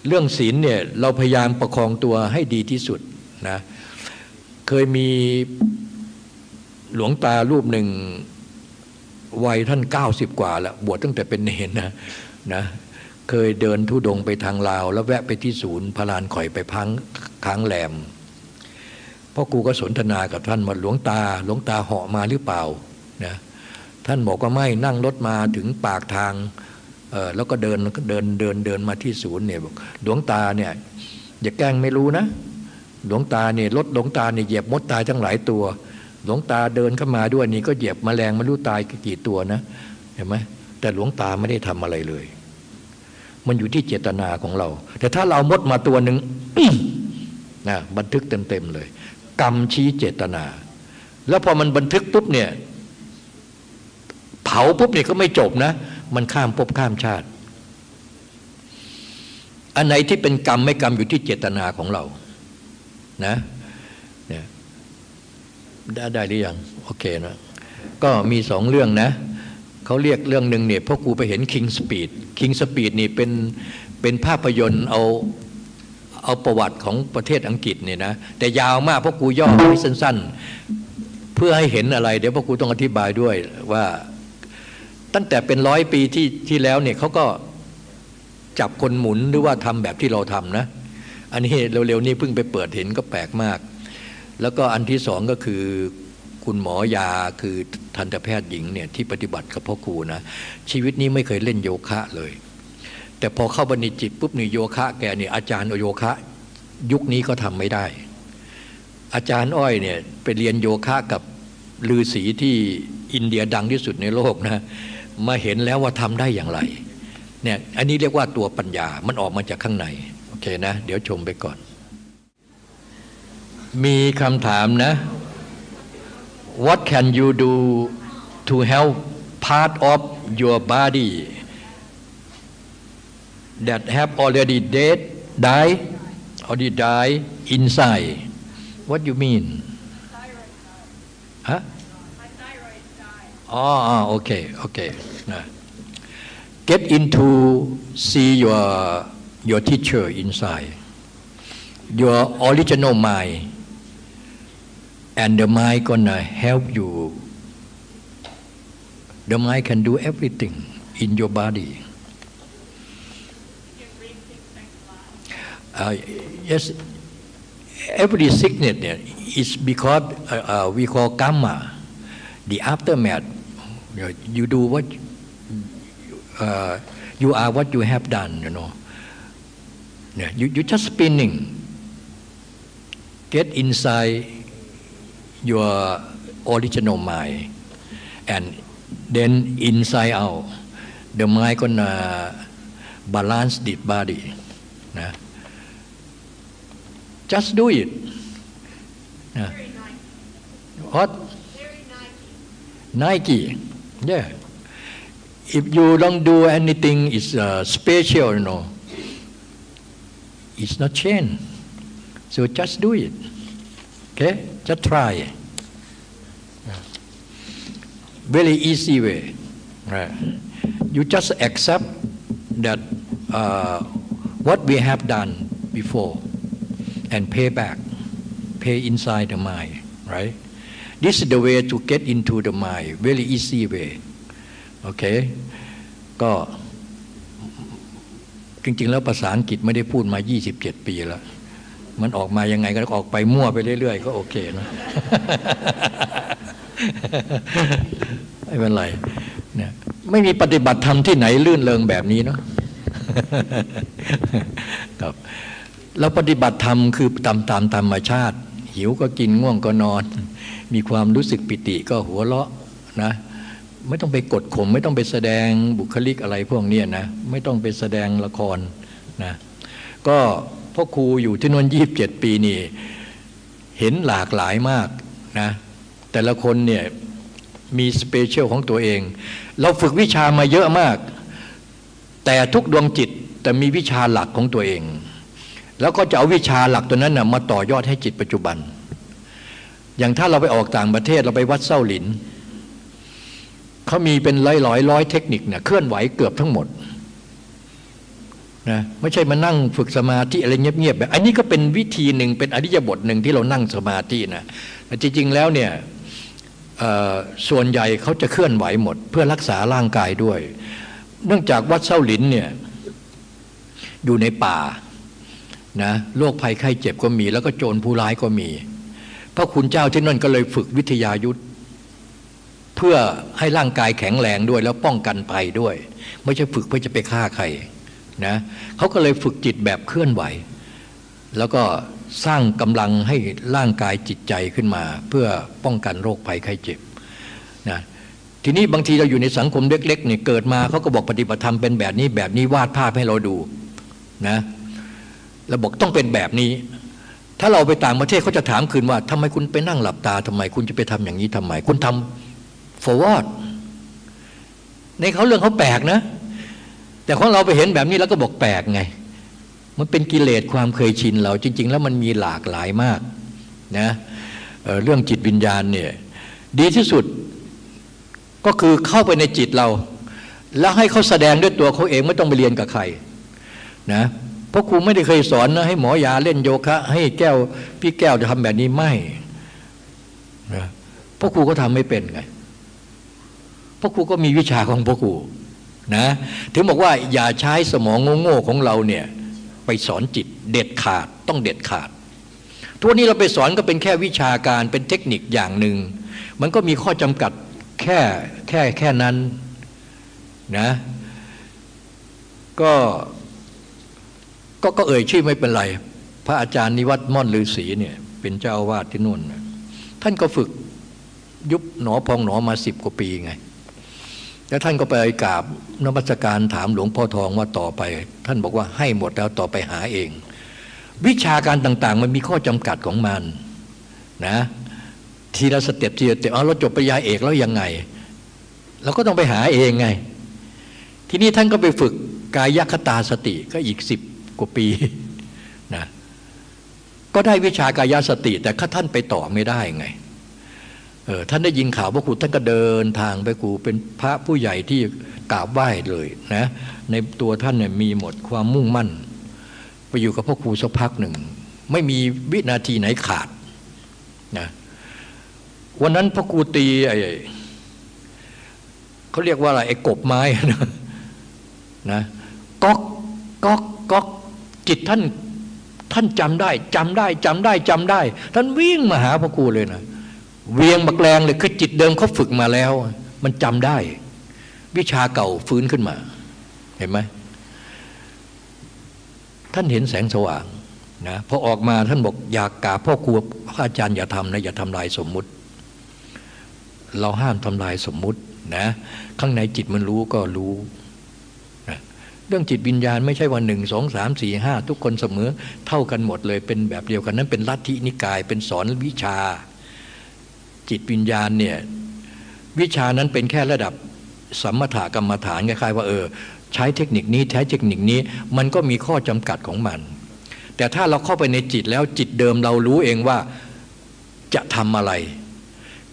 เรื่องศีลเนี่ยเราพยายามประคองตัวให้ดีที่สุดนะเคยมีหลวงตารูปหนึ่งวัยท่านเก้าสิบกว่าแล้วบวชตั้งแต่เป็นเนนนะนะ เคยเดินทุดงไปทางลาว แล้วแวะไปที่ศูนย์พระลานข่อยไปพังค้างแรมพ่อครูก็สนทนากับท่านว่าหลวงตา หลวงตาเหาะมาหรือเปล่านะท่านบอกว่าไม่นั่งรถมาถึงปากทางแล้วก็เดินเดินเดินเดินมาที่ศูนย์เนี่ยบอกหลวงตาเนี่ยอย่าแกล้งไม่รู้นะ หลวงตาเนี่ยรถหลวงตาเนี่ยเหยียบมดตายทั้งหลายตัว หลวงตาเดินเข้ามาด้วยนี่ก็เหยียบมแมลงไม่รู้ตายกี่ตัวนะเห็นไหมแต่หลวงตาไม่ได้ทำอะไรเลย มันอยู่ที่เจตนาของเรา แต่ถ้าเรามดมาตัวหนึ่งนะบันทึกเต็มๆเลย กรรมชี้เจตนา แล้วพอมันบันทึกปุ๊บเนี่ยเผาปุ๊บเนี่ยก็ไม่จบนะ มันข้ามภพข้ามชาติ อันไหนที่เป็นกรรมไม่กรรมอยู่ที่เจตนาของเรา นะเนี่ยได้ได้หรือยังโอเคนะ ก็มีสองเรื่องนะ เขาเรียกเรื่องหนึ่งเนี่ยพ่อครูไปเห็นคิงสปีด King Speed King Speed นี่เป็นเป็นภาพยนตร์เอาเอาประวัติของประเทศอังกฤษเนี่ยนะแต่ยาวมากเพ่อครูย่อให้สั้น ๆ เพื่อให้เห็นอะไร เดี๋ยวพ่อครูต้องอธิบายด้วยว่าตั้งแต่เป็นร้อยปีที่ที่แล้วเนี่ยเขาก็จับคนหมุนหรือว่าทำแบบที่เราทำนะ อันนี้เร็วๆนี้เพิ่งไปเปิดเห็นก็แปลกมาก แล้วก็อันที่สองก็คือ คุณหมอยาคือทันตแพทย์หญิงเนี่ยที่ปฏิบัติกับพ่อครูนะชีวิตนี้ไม่เคยเล่นโยคะเลย แต่พอเข้าบันิจิตปุ๊บนี่โยคะแกเนี่ยอาจารย์โยคะ ยุคนี้ก็ทำไม่ได้ อาจารย์อ้อยเนี่ยไปเรียนโยคะกับลือศีที่อินเดียดังที่สุดในโลกนะมาเห็นแล้วว่าทำได้อย่างไรเนี่ยอันนี้เรียกว่าตัวปัญญามันออกมาจากข้างในโอเคนะ เดี๋ยวชมไปก่อน มีคำถามนะ what can you do to help part of your body that have already dead, die, already die inside? What do you mean? Huh? Oh, okay, okay. Get into see your your teacher inside, your original mind and the mind gonna help you. The mind can do everything in your body. Uh, yes every sickness is because uh, uh, we call karma the aftermath. You do what uh, you are what you have done you know. You, you just spinning. Get inside your original mind. And then inside out the mind gonna balance the body. Nah. just do it. What? Nike. Yeah. If you don't do anything it's uh, special you know. It's not change so just do it. Okay just try very easy way right you just accept that uh, what we have done before and pay back pay inside the mind right this is the way to get into the mind very easy way โอเคก็จริงๆแล้วภาษาอังกฤษไม่ได้พูดมา 27 ปีแล้ว มันออกมายังไงก็ออกไปมั่วไปเรื่อย ๆ ก็โอเคนะไม่เป็นไรเนี่ยไม่มีปฏิบัติธรรมที่ไหนลื่นเลงแบบนี้เนาะครับเราปฏิบัติธรรมคือตามตามธรรมชาติ หิวก็กินง่วงก็นอน มีความรู้สึกปิติก็หัวเราะนะไม่ต้องไปกดข่มไม่ต้องไปแสดงบุคลิกอะไรพวกนี้นะ ไม่ต้องไปแสดงละครนะก็ พ่อครูอยู่ที่นวนยี่บเจ็ดปีนี่เห็นหลากหลายมากนะแต่ละคนเนี่ยมีสเปเชียลของตัวเอง เราฝึกวิชามาเยอะมาก แต่ทุกดวงจิตแต่มีวิชาหลักของตัวเอง แล้วก็จะเอาวิชาหลักตัวนั้นนะมาต่อยอดให้จิตปัจจุบัน อย่างถ้าเราไปออกต่างประเทศเราไปวัดเส้าหลินเขามีเป็นร้อยร้อยร้อยเทคนิคเนี่ยเคลื่อนไหวเกือบทั้งหมด นะไม่ใช่มานั่งฝึกสมาธิอะไรเงียบๆแบบอันนี้ก็เป็นวิธีหนึ่งเป็นอริยบทหนึ่งที่เรานั่งสมาธินะแต่จริง ๆ แล้วเนี่ยส่วนใหญ่เขาจะเคลื่อนไหวหมด เพื่อรักษาร่างกายด้วย เนื่องจากวัดเส้าหลินเนี่ยอยู่ในป่านะโรคภัยไข้เจ็บก็มี แล้วก็โจรผู้ร้ายก็มี พระคุณเจ้าที่นั่นก็เลยฝึกวิทยายุทธเพื่อให้ร่างกายแข็งแรงด้วยแล้วป้องกันภัยด้วย ไม่ใช่ฝึกเพื่อจะไปฆ่าใคร นะเขาก็เลยฝึกจิตแบบเคลื่อนไหว แล้วก็สร้างกำลังให้ร่างกายจิตใจขึ้นมา เพื่อป้องกันโรคภัยไข้เจ็บนะทีนี้บางทีเราอยู่ในสังคมเล็กๆเนี่ยเกิดมาเขาก็บอกปฏิบัติธรรมเป็นแบบนี้แบบนี้วาดภาพให้เราดูนะเราบอกต้องเป็นแบบนี้ ถ้าเราไปต่างประเทศเขาจะถามคืนว่าทำไมคุณไปนั่งหลับตาทำไมคุณจะไปทำอย่างนี้ทำไม คุณทำ forward ในเขาเรื่องเขาแปลกนะ แต่ของเราไปเห็นแบบนี้แล้วก็บอกแปลกไง มันเป็นกิเลสความเคยชินเราจริง ๆ แล้วมันมีหลากหลายมากนะเเรื่องจิตวิญญาณเนี่ยดีที่สุดก็คือเข้าไปในจิตเรา แล้วให้เขาแสดงด้วยตัวเขาเองไม่ต้องไปเรียนกับใครนะเพราะครูไม่ได้เคยสอนนะให้หมอยาเล่นโยคะ ให้แก้วพี่แก้วจะทำแบบนี้ไม่นะเพราะครูก็ทำไม่เป็นไงเพราะครูก็มีวิชาของพระครู นะ ถึงบอกว่าอย่าใช้สมองโง่ๆของเราเนี่ยไปสอนจิตเด็ดขาดต้องเด็ดขาด ทุกนี้เราไปสอนก็เป็นแค่วิชาการเป็นเทคนิคอย่างหนึ่ง มันก็มีข้อจำกัดแค่แค่แค่นั้นนะก็ก็ก็เอ่ยชื่อไม่เป็นไร พระอาจารย์นิวัตม่อนฤาษีเนี่ยเป็นเจ้าอาวาสที่นู่น ท่านก็ฝึกยุบหนอพองหนอมาสิบกว่าปีไง แล้วท่านก็ไปกราบนมัสการถามหลวงพ่อทองว่าต่อไป ท่านบอกว่าให้หมดแล้วต่อไปหาเอง วิชาการต่างๆ มันมีข้อจำกัดของมันนะทีละ step ทีละ step เอาเราจบปริญญาเอกแล้วยังไงเราก็ต้องไปหาเองไง ทีนี้ท่านก็ไปฝึกกายคตาสติก็อีกสิบกว่าปีนะก็ได้วิชากายสติ แต่ข้าท่านไปต่อไม่ได้ไง เออท่านได้ยินข่าวว่าครูท่านก็เดินทางไปครูเป็นพระผู้ใหญ่ที่กราบไหว้เลยนะในตัวท่านเนี่ยมีหมดความมุ่งมั่น ไปอยู่กับพ่อครูสักพักหนึ่ง ไม่มีวินาทีไหนขาดนะวันนั้นพ่อครูตีไอ้เขาเรียกว่าอะไรไอ้กบไม้นะนะก๊อกก๊อกก๊อกจิตท่านท่านจำได้จำได้จำได้จำได้ ท่านวิ่งมาหาพ่อครูเลยนะ เวียงบักแรงเลยคือจิตเดิมเขาฝึกมาแล้ว มันจำได้ วิชาเก่าฟื้นขึ้นมา เห็นไหมท่านเห็นแสงสว่างนะพอออกมาท่านบอกอยากกาพ่อครูพระอาจารย์อย่าทำนะอย่าทำลายสมมุติ เราห้ามทำลายสมมุตินะข้างในจิตมันรู้ก็รู้นะเรื่องจิตวิญญาณไม่ใช่ว่าหนึ่งสองสามสี่ห้าทุกคนเสมอเท่ากันหมดเลยเป็นแบบเดียวกันนั้นเป็นลัทธินิกายเป็นสอนวิชา จิตวิญญาณเนี่ยวิชานั้นเป็นแค่ระดับสัมมาถกรรมฐานคล้ายๆว่าเออใช้เทคนิคนี้ใช้เทคนิคนี้มันก็มีข้อจำกัดของมัน แต่ถ้าเราเข้าไปในจิตแล้วจิตเดิมเรารู้เองว่าจะทำอะไร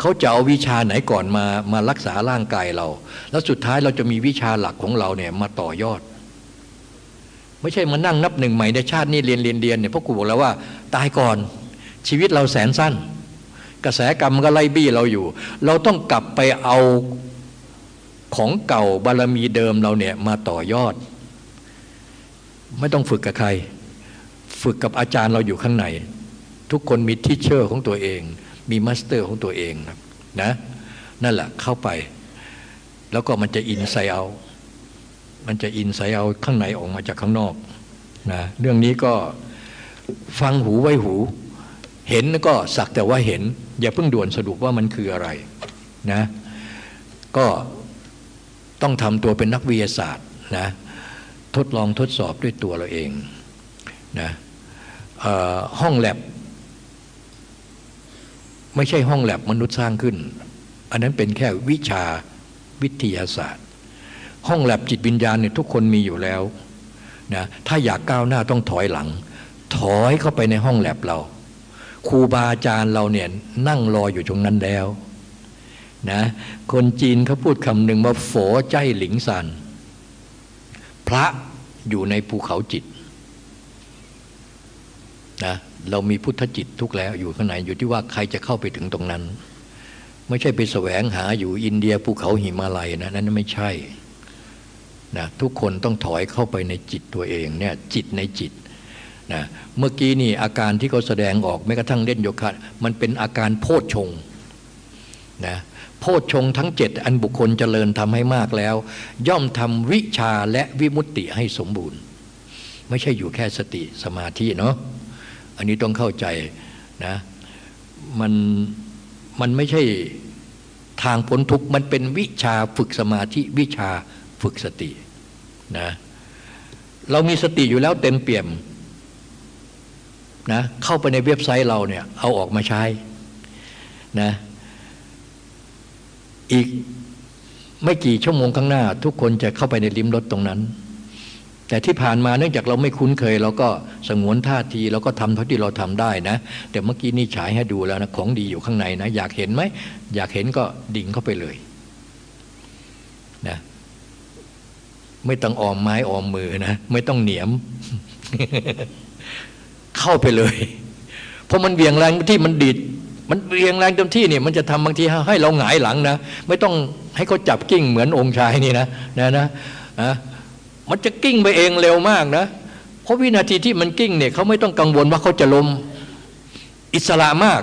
เขาจะเอาวิชาไหนก่อนมามารักษาร่างกายเรา แล้วสุดท้ายเราจะมีวิชาหลักของเราเนี่ยมาต่อยอด ไม่ใช่มานั่งนับหนึ่งใหม่ในชาตินี้เรียนเรียนเรียนเนี่ยพราะกูบอกแล้วว่า ตายก่อนชีวิตเราแสนสั้น กระแสกรรมก็ไล่บี้เราอยู่ เราต้องกลับไปเอาของเก่าบารมีเดิมเราเนี่ยมาต่อยอด ไม่ต้องฝึกกับใคร ฝึกกับอาจารย์เราอยู่ข้างใน ทุกคนมี teacher ของตัวเอง มี master ของตัวเองนะนั่นแหละเข้าไป แล้วก็มันจะ inside out มันจะ inside out ข้างในออกมาจากข้างนอกนะเรื่องนี้ก็ฟังหูไว้หู เห็นก็สักแต่ว่าเห็น อย่าเพิ่งด่วนสรุปว่ามันคืออะไรนะก็ต้องทำตัวเป็นนักวิทยาศาสตร์นะทดลองทดสอบด้วยตัวเราเองนะห้องแลบไม่ใช่ห้องแลบมนุษย์สร้างขึ้น อันนั้นเป็นแค่วิชาวิทยาศาสตร์ ห้องแลบจิตวิญญาณเนี่ยทุกคนมีอยู่แล้วนะถ้าอยากก้าวหน้าต้องถอยหลัง ถอยเข้าไปในห้องแลบเรา ครูบาอาจารย์เราเนี่ยนั่งรออยู่ตรงนั้นแล้วนะคนจีนเขาพูดคำหนึ่งว่าโฝใจหลิงซัน พระอยู่ในภูเขาจิตนะเรามีพุทธจิตทุกแล้วอยู่ข้างในอยู่ที่ว่าใครจะเข้าไปถึงตรงนั้น ไม่ใช่ไปแสวงหาอยู่อินเดียภูเขาหิมาลัยนะนั่นไม่ใช่นะทุกคนต้องถอยเข้าไปในจิตตัวเองเนี่ยจิตในจิต นะเมื่อกี้นี่อาการที่เขาแสดงออกแม้กระทั่งเล่นโยคะมันเป็นอาการโพชฌงนะโพชฌงทั้งเจ็ดอันบุคคลเจริญทำให้มากแล้ว ย่อมทำวิชาและวิมุตติให้สมบูรณ์ ไม่ใช่อยู่แค่สติสมาธิเนาะอันนี้ต้องเข้าใจนะมันมันไม่ใช่ทางพ้นทุกข์มันเป็นวิชาฝึกสมาธิวิชาฝึกสตินะเรามีสติอยู่แล้วเต็มเปี่ยม นะเข้าไปในเว็บไซต์เราเนี่ยเอาออกมาใช้นะอีกไม่กี่ชั่วโมงข้างหน้า ทุกคนจะเข้าไปในลิมรถตรงนั้น แต่ที่ผ่านมาเนื่องจากเราไม่คุ้นเคย เราก็สงวนท่าทีเราก็ทำเท่าที่เราทำได้นะ แต่เมื่อกี้นี่ฉายให้ดูแล้วนะของดีอยู่ข้างในนะ อยากเห็นไหมอยากเห็นก็ดิ่งเข้าไปเลยนะไม่ต้องออมไม้ออมมือนะ ไม่ต้องเหนียม เข้าไปเลย เพราะมันเวียงแรงที่มันดีด มันเวียงแรงเต็มที่เนี่ยมันจะทำบางทีให้เราหงายหลังนะ ไม่ต้องให้เขาจับกิ้งเหมือนองค์ชายนี่นะนะนะนะมันจะกิ้งไปเองเร็วมากนะเพราะวินาทีที่มันกิ้งเนี่ยเขาไม่ต้องกังวลว่าเขาจะล้มอิสระมาก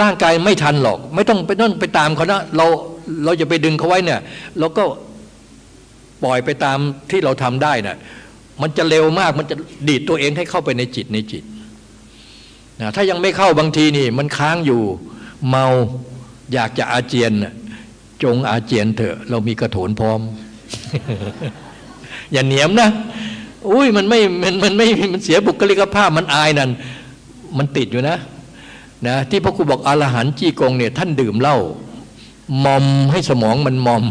ร่างกายไม่ทันหรอก ไม่ต้องไปนั่นไปตามเขานะเราเราจะไปดึงเขาไว้เนี่ยเราก็ปล่อยไปตามที่เราทำได้นะ่ะมันจะเร็วมากมันจะดีดตัวเองให้เข้าไปในจิตในจิต นะถ้ายังไม่เข้าบางทีนี่ มันค้างอยู่ เมาอยากจะอาเจียน จงอาเจียนเถอะ เรามีกระโถนพร้อม อย่าเหนียมนะอุ้ยมันไม่มันมันไม่มันเสียบุคลิกภาพมันอายนั่นมันติดอยู่นะนะที่พระครูบอกอรหันต์จี้กงเนี่ยท่านดื่มเหล้ามอมให้สมองมันมอม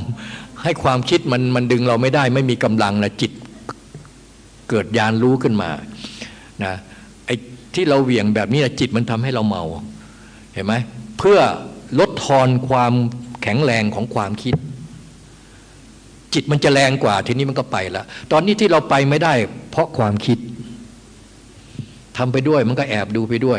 ให้ความคิดมันมันดึงเราไม่ได้ ไม่มีกำลังนะจิตเกิดยานรู้ขึ้นมานะ ที่เราเหวี่ยงแบบนี้จิตมันทำให้เราเมา เห็นไหมเพื่อลดทอนความแข็งแรงของความคิด จิตมันจะแรงกว่าทีนี้มันก็ไปละตอนนี้ที่เราไปไม่ได้ เพราะความคิดทำไปด้วยมันก็แอบดูไปด้วย